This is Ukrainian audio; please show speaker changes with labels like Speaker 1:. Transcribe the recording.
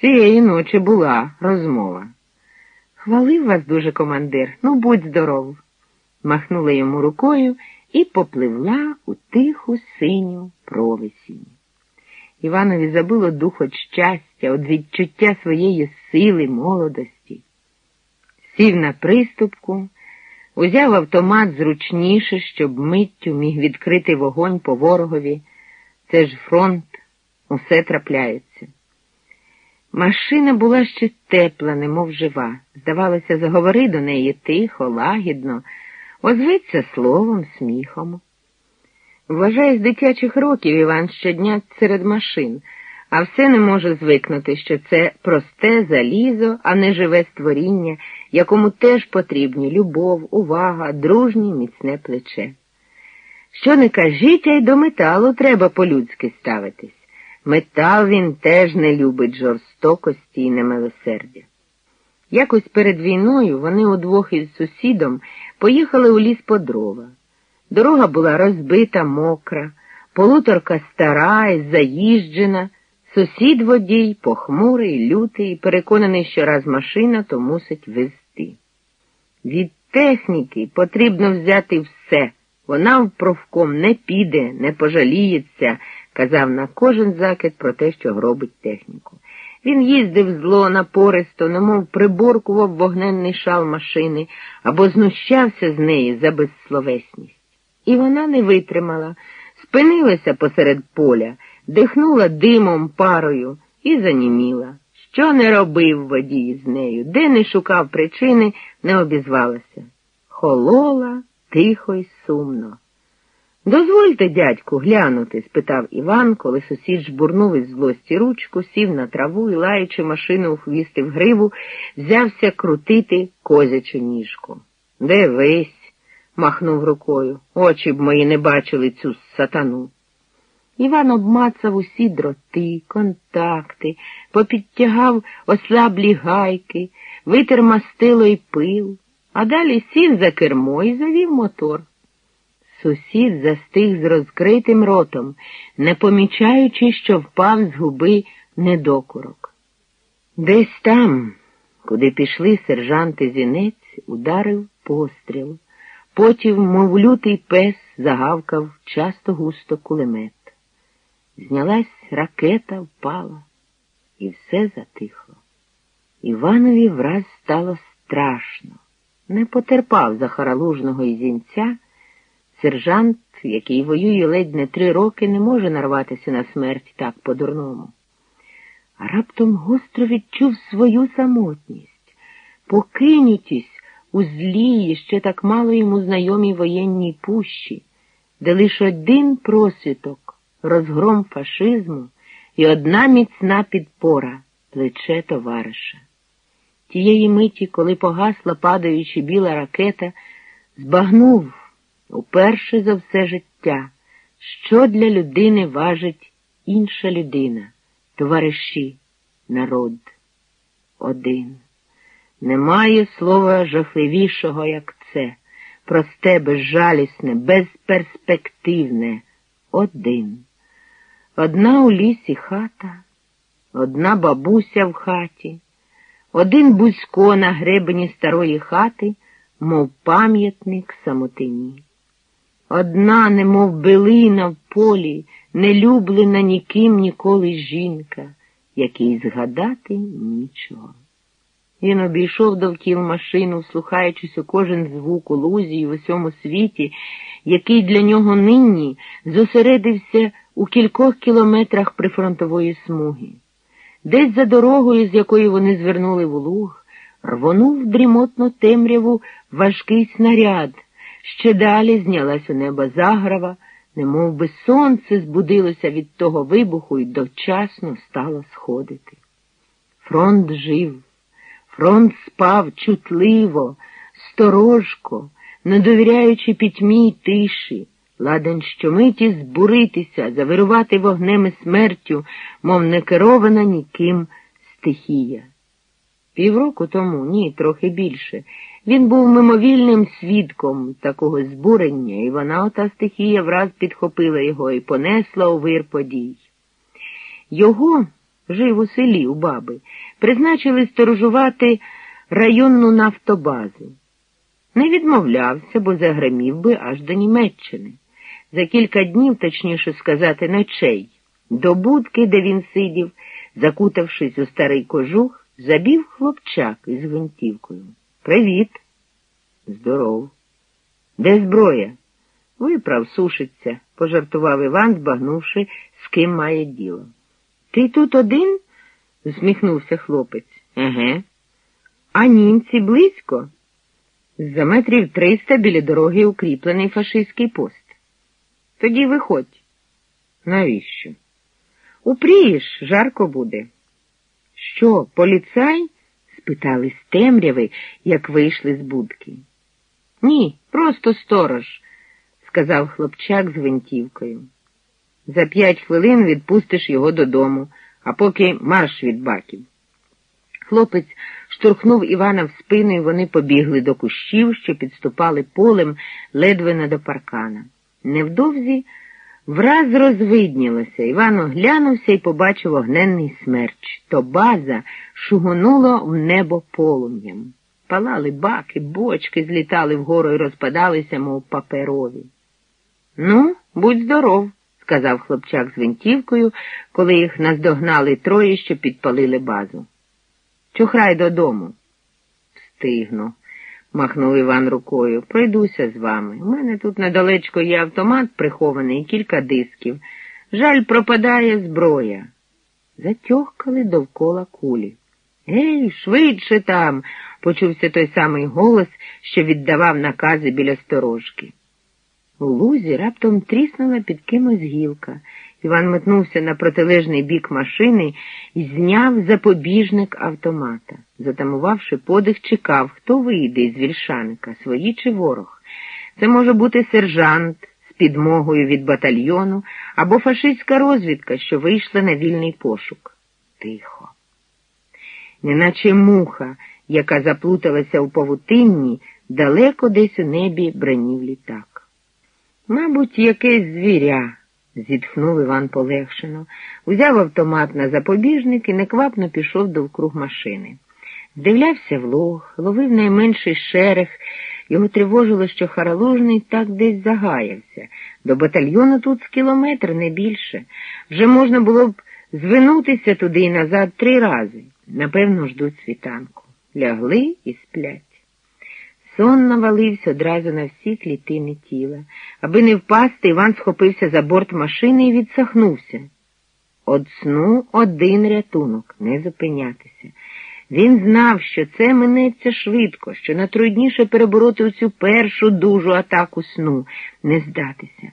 Speaker 1: Цієї ночі була розмова. Хвалив вас дуже командир, ну будь здоров. Махнула йому рукою і попливла у тиху синю провесінь. Іванові забило дух від щастя, від відчуття своєї сили, молодості. Сів на приступку, узяв автомат зручніше, щоб миттю міг відкрити вогонь по ворогові. Це ж фронт, усе трапляється. Машина була ще тепла, немов жива. Здавалося, заговори до неї тихо, лагідно, озветься словом, сміхом. Вважає з дитячих років Іван щодня серед машин, а все не може звикнути, що це просте залізо, а не живе створіння, якому теж потрібні любов, увага, дружнє міцне плече. Що не кажіть, а й до металу треба по-людськи ставитись. Метал він теж не любить жорстокості і немилосердя. Якось перед війною вони удвох із сусідом поїхали у ліс по дрова. Дорога була розбита, мокра, полуторка стара і заїжджена, сусід водій, похмурий, лютий, переконаний, що раз машина, то мусить везти. Від техніки потрібно взяти все. Вона в профком не піде, не пожаліється, казав на кожен закид про те, що гробить техніку. Він їздив зло напористо, немов приборкував вогненний шал машини або знущався з неї за безсловесність. І вона не витримала, спинилася посеред поля, дихнула димом парою і заніміла. Що не робив водій з нею, де не шукав причини, не обізвалася. Холола тихо й сумно. Дозвольте, дядьку, глянути? спитав Іван, коли сусід жбурнув із злості ручку, сів на траву і, лаючи машину у хвісти в гриву, взявся крутити козячу ніжку. Дивись, махнув рукою. Очі б мої не бачили цю сатану. Іван обмацав усі дроти, контакти, попідтягав ослаблі гайки, витер мастило й пил, а далі сів за кермо і завів мотор. Сусід застиг з розкритим ротом, не помічаючи, що впав з губи недокурок. Десь там, куди пішли сержанти зінець, ударив постріл. Потім, мов лютий пес, загавкав часто густо кулемет. Знялась ракета, впала, і все затихло. Іванові враз стало страшно. Не потерпав за харалужного і зінця. Сержант, який воює ледь не три роки, не може нарватися на смерть так по-дурному. Раптом гостро відчув свою самотність, покинутість у злій, ще так мало йому знайомій воєнній пущі, де лише один просвіток, розгром фашизму і одна міцна підпора плече товариша. Тієї миті, коли погасла падаючи біла ракета, збагнув уперше за все життя, що для людини важить інша людина, товариші, народ. Один. Немає слова жахливішого, як це, просте, безжалісне, безперспективне. Один. Одна у лісі хата, одна бабуся в хаті, один бузько на гребені старої хати, мов пам'ятник самотині. Одна, немов билина в полі, нелюблена ніким ніколи жінка, якій згадати нічого. Він обійшов довкіл машину, слухаючись у кожен звук у лузі в усьому світі, який для нього нині зосередився у кількох кілометрах прифронтової смуги. Десь за дорогою, з якої вони звернули в луг, рвонув дрімотно темряву важкий снаряд. Ще далі знялась у небо заграва, немов би сонце збудилося від того вибуху і довчасно стало сходити. Фронт жив, фронт спав чутливо, сторожко, не довіряючи пітьмі й тиші, ладен щомиті збуритися, завирувати вогнем і смертю, мов не керована ніким стихія. Півроку тому, ні, трохи більше. Він був мимовільним свідком такого збурення, і вона, ота стихія, враз підхопила його і понесла у вир подій. Його, жив у селі у баби, призначили сторожувати районну нафтобазу. Не відмовлявся, бо загримів би аж до Німеччини. За кілька днів, точніше сказати, ночей, до будки, де він сидів, закутавшись у старий кожух, забів хлопчак із гвинтівкою. Привіт. Здоров. Де зброя? Виправ, сушиться, пожартував Іван, збагнувши, з ким має діло. Ти тут один? усміхнувся хлопець. Еге. А німці близько? За метрів триста біля дороги укріплений фашистський пост. Тоді виходь. Навіщо? Упрієш, жарко буде. Що, поліцай? Спитали з темряви, як вийшли з будки. Ні, просто сторож, сказав хлопчак з гвинтівкою. За п'ять хвилин відпустиш його додому, а поки марш від баків. Хлопець штурхнув Івана в спину, і вони побігли до кущів, що підступали полем ледве не до паркана. Невдовзі враз розвиднілося. Іван оглянувся і побачив огненний смерч. То база шугонула в небо полум'ям. Палали баки, бочки злітали вгору і розпадалися, мов паперові. Ну, будь здоров, сказав хлопчак з винтівкою, коли їх наздогнали троє, що підпалили базу. Чухрай додому. Встигну, махнув Іван рукою. Пройдуся з вами. У мене тут недалечко є автомат прихований і кілька дисків. Жаль, пропадає зброя. Затьохкали довкола кулі. Ей, швидше там, почувся той самий голос, що віддавав накази біля сторожки. У лузі раптом тріснула під кимось гілка. Іван метнувся на протилежний бік машини і зняв запобіжник автомата. Затамувавши подих, чекав, хто вийде із вільшаника, свої чи ворог. Це може бути сержант з підмогою від батальйону або фашистська розвідка, що вийшла на вільний пошук. Тихо. Неначе муха, яка заплуталася у павутинні, далеко десь у небі бранів літак. Мабуть, якесь звіря зітхнув Іван полегшено, узяв автомат на запобіжник і неквапно пішов довкруг машини. Здивлявся в лог, ловив найменший шерех, його тривожило, що Харалужний так десь загаявся. До батальйону тут з кілометр, не більше. Вже можна було б звинутися туди і назад три рази. Напевно, ждуть світанку. Лягли і сплять. Сон навалився одразу на всі клітини тіла. Аби не впасти, Іван схопився за борт машини і відсахнувся. Од сну один рятунок не зупинятися. Він знав, що це минеться швидко, що натрудніше перебороти цю першу дужу атаку сну, не здатися.